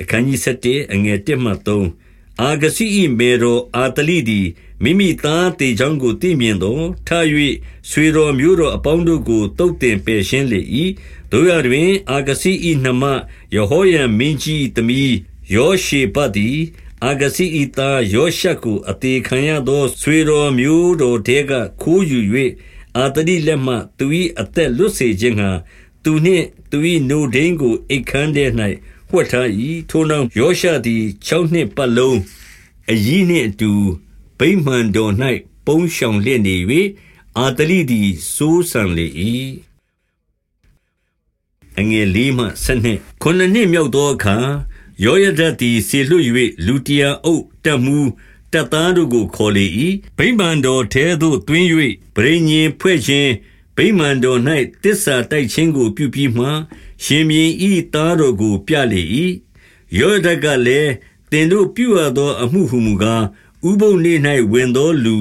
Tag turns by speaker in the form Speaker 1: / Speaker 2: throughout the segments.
Speaker 1: အခန်းကြီး7အငယ်1မှ3အာဂစီ၏မေရောအာတလိသည်မိမိသားတေချောင်းကိုသိမြင်သောထား၍ဆွေတော်မျိုးတော်အပေါင်းတို့ကိုတုတ်တင်ပယ်ရှင်းလေ၏တို့ရတွင် အာဂစီ၏နှမယေဟောယံမင်းကြီးသမီးယောရှေပတ်သည်အာဂစီ၏သားယောရှက်ကိုအသေးခံရသောဆွေတော်မျိုးတော်တဲကခိုးယူ၍အာတလိလက်မှသူ၏အသက်လွတ်စေခြင်းငှာသူနှင့်သူ၏နိုဒိန်ကိုအိတ်ခမ်းထဲ၌ ဝှက်ထား၏ထိုနောက်ယောရှသည်6နှစ်ပတ်လုံးအကြီးနှင့်အတူဗိမာန်တော်၌ပုန်းရှောင်လျက်နေ၍အာတလိသည်စိုးစံလေ၏အငယ်လေးမှဆက်နှစ်ခုနှစ်နှစ်မြောက်သောအခါယောယဒတ်သည်ဆေလွတ်၍လူတရာအုပ်တက်မှုတပ်သားတို့ကိုခေါ်လေ၏ဗိမာန်တော်ထဲသို့တွင်၍ဗြိညင်ဖွဲ့ခြင်း ဗိမာန်တော်၌တစ္ဆာတိုက်ခြင်းကို ပြုပြီးမှ ရှင်မြင်းဤသားတော်ကို ပြလေ၏ယောဒတ်ကလည်းတင်တို့ပြုရသော အမှုဟုမူကား ဥပုပ်နေ့၌ဝင်သောလူ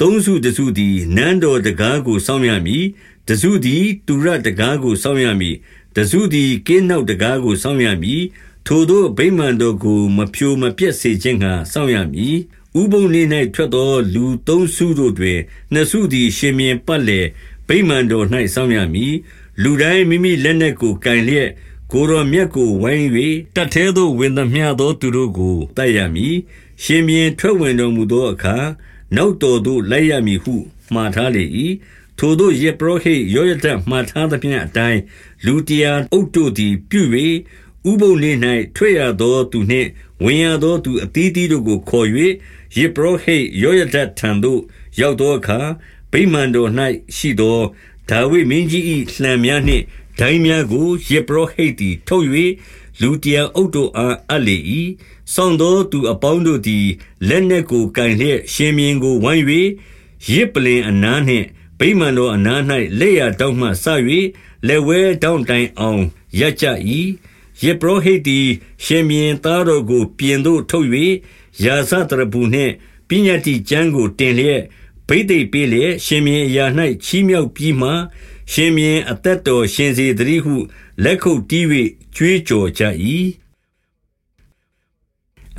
Speaker 1: သုံးစုတစုသည် နန်းတော်တကားကို စောင့်ရမည် တစုသည်တူရတကားကို စောင့်ရမည် တစုသည် ကင်းနောက်တကားကို စောင့်ရမည် ထိုသောဗိမာန်တော်ကို မဖြိုမပြက်စေခြင်းငှာစောင့်ရမည် ဥပုံနေ၌ထွက်သော လူသုံးစုတို့တွင် နှစ်စုသည် ရှင်မြင်းပတ်လေ ဗိမာန်တော်၌စောင့်ရမည်လူတိုင်းမိမိလက်နက်ကိုကင်လျက်ကိုရောမြတ်ကိုဝိုင်း၍တတ်သေးသောဝင်သမျှသောသူတို့ကိုတတ်ရမည်ရှင်မြင်းထွက်ဝင်တော်မူသောအခါနောက်တော်သို့လိုက်ရမည်ဟုမှားထားလေ၏ထိုတို့ယေပရောဟိတ်ယောယဒမှားထားသဖြင့်အတိုင်းလူတရာအုပ်တို့သည်ပြု၍ဥပုံနေ၌ထွက်ရသောသူနှင့်ဝင်ရသောသူအသီးသီးတို့ကိုခေါ်၍ယေပရောဟိတ်ယောယဒထံသို့ရောက်သောအခါ ဗိမာန်တော်၌ရှိသောဒါဝိမင်းကြီး၏လှံများနှင့်ဒိုင်းများကိုယေပရောဟိတ်သည်ထုတ်၍လူတရာအုပ်တို့အားအပ်လေ၏ဆောင်းသောသူအပေါင်းတို့သည်လက်နက်ကိုကင်လျက်ရှင်မြင်းကိုဝိုင်း၍ရစ်ပလင်အနားနှင့်ဗိမာန်တော်အနား၌လက်ရတောင်းမှဆ၍လက်ဝဲတောင်းတိုင်အောင်ရကြ၏ယေပရောဟိတ်သည်ရှင်မြင်းသားတော်ကို ပြင်သို့ထုတ်၍ယာဇတရဘူးနှင့်ပညာတိကျမ်းကိုတင်လျက် ဗိသိက်ပေးလျက်ရှင်မြင်းအရာ၌ချီးမြှောက်ပြီးမှရှင်မြင်းအသက်တော်ရှင်စေတည်းဟု လက်ခုပ်တီး၍ကြွေးကြော်ကြ၏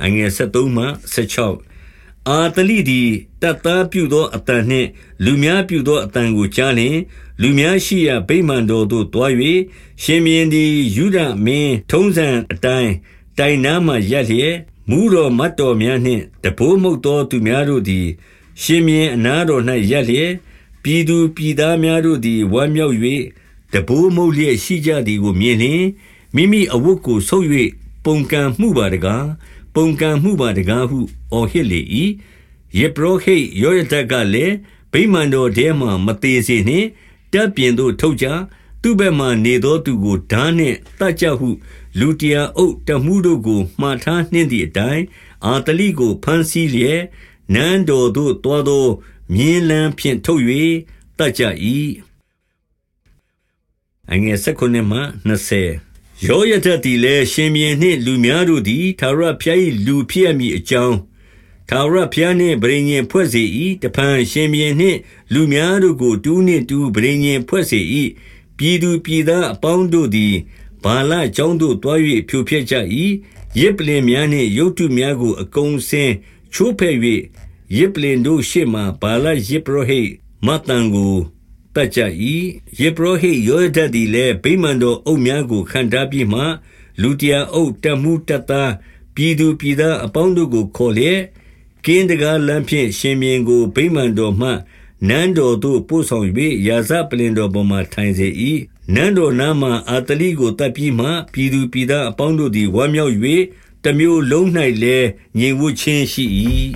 Speaker 1: အငယ်73မှ16အာတလိသည်တတ်သားပြုသောအတန်နှင့် လူများပြုသောအတန်ကိုကြားလျင် လူများရှိရာဗိမာန်တော်သို့တွား၍ရှင်မြင်းသည်ယူဒမင်းထုံးစံအတိုင်းတိုင်နားမှရက်လျက်မူတော်မတ်တော်များနှင့်တဘိုးမှုတ်သောသူများတို့သည် ရှင်မြင်းအနားတော်၌ရက်လျက်ပြည်သူပြည်သားများတို့သည်ဝမ်းမြောက်၍တဘိုးမှုတ်လျက်ရှိကြသည်ကိုမြင်လျင်မိမိအဝတ်ကိုဆုပ်၍ပုန်ကန်မှုပါတကားပုန်ကန်မှုပါတကားဟုအော်ဟစ်လေ၏ယေပရောဟိတ်ယောယဒကလည်းဗိမာန်တော်ထဲမှမသေးစေနှင့်တပ်ပြင်သို့ထုတ်ကြသူ့ဘက်မှနေသောသူကိုဓာနှင့်တတ်ကြဟု လူတရာအုပ်တမှုတို့ကိုမှားထားနှင့်သည့်အတိုင်းအာတလိကိုဖမ်းဆီးလျက် နန်းတော်သို့တွားသော မြင်းလန်းဖြင့်ထုတ်၍တတ်ကြ၏အငယ်၁၉မှ20ယောယဒတ်သည်လည်းရှင်မြင်းနှင့်လူများတို့သည်သာရဖျား၏လူဖြစ်အမည်အကြောင်းထာဝရဘုရားနှင့်ဗြိဉ္ဉ်ဖွဲ့စေ၏တဖန်ရှင်ဘုရင်နှင့်လူများတို့ကိုတူးနှင့်တူးဗြိဉ္ဉ်ဖွဲ့စေ၏ပြည်သူပြည်သားအပေါင်းတို့သည်ဘာလကျောင်းသို့တွား၍ဖြိုဖျက်ကြ၏ရစ်ပလင်များနှင့်ရုတ်တုများကိုအကုံစင်ချိုးဖဲ့၍ ရစ်ပလင်တို့ရှေ့မှဘာလရစ်ပရောဟိတ်မတန်ကိုတတ်ကြ၏ယေပရောဟိတ်ယောဒတ်သည်လည်းဗိမာန်တော်အုပ်များကိုခံထားပြီးမှလူတရာအုပ်တမှုတတ်သားပြည်သူပြည်သားအပေါင်းတို့ကိုခေါ်လျက်ကင်းတကားလမ်းဖြင့်ရှင်မြင်းကိုဗိမာန်တော်မှနန်းတော်သို့ပို့ဆောင်၍ရာဇပလင်တော်ပေါ်မှထိုင်စေ၏နန်းတော်နားမှအာတလိကိုတပ်ပြီးမှပြည်သူပြည်သားအပေါင်းတို့သည်ဝမ်းမြောက်၍တမျိုးလုံး၌လည်းညီဝချင်းရှိ၏